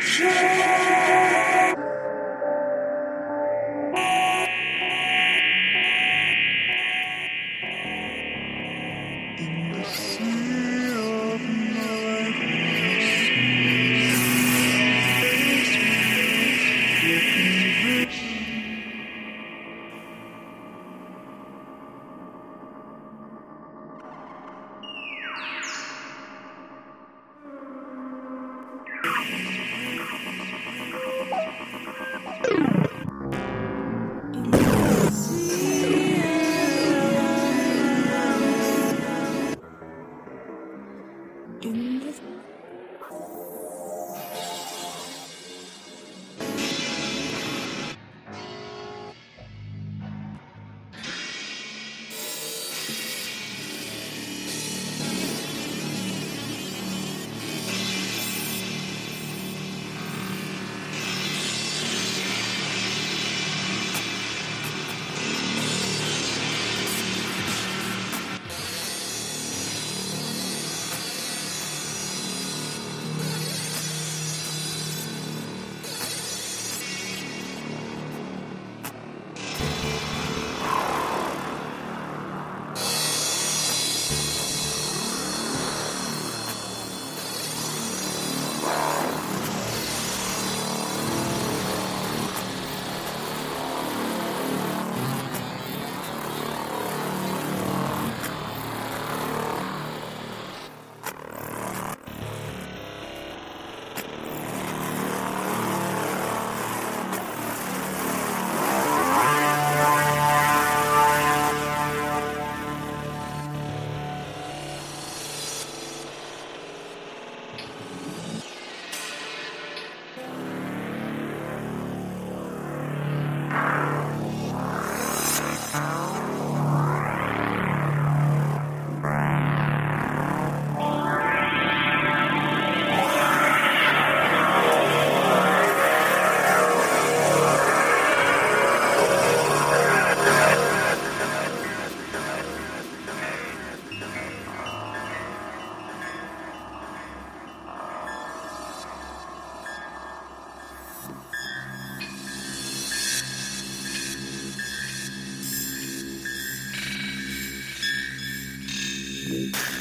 Yeah. Música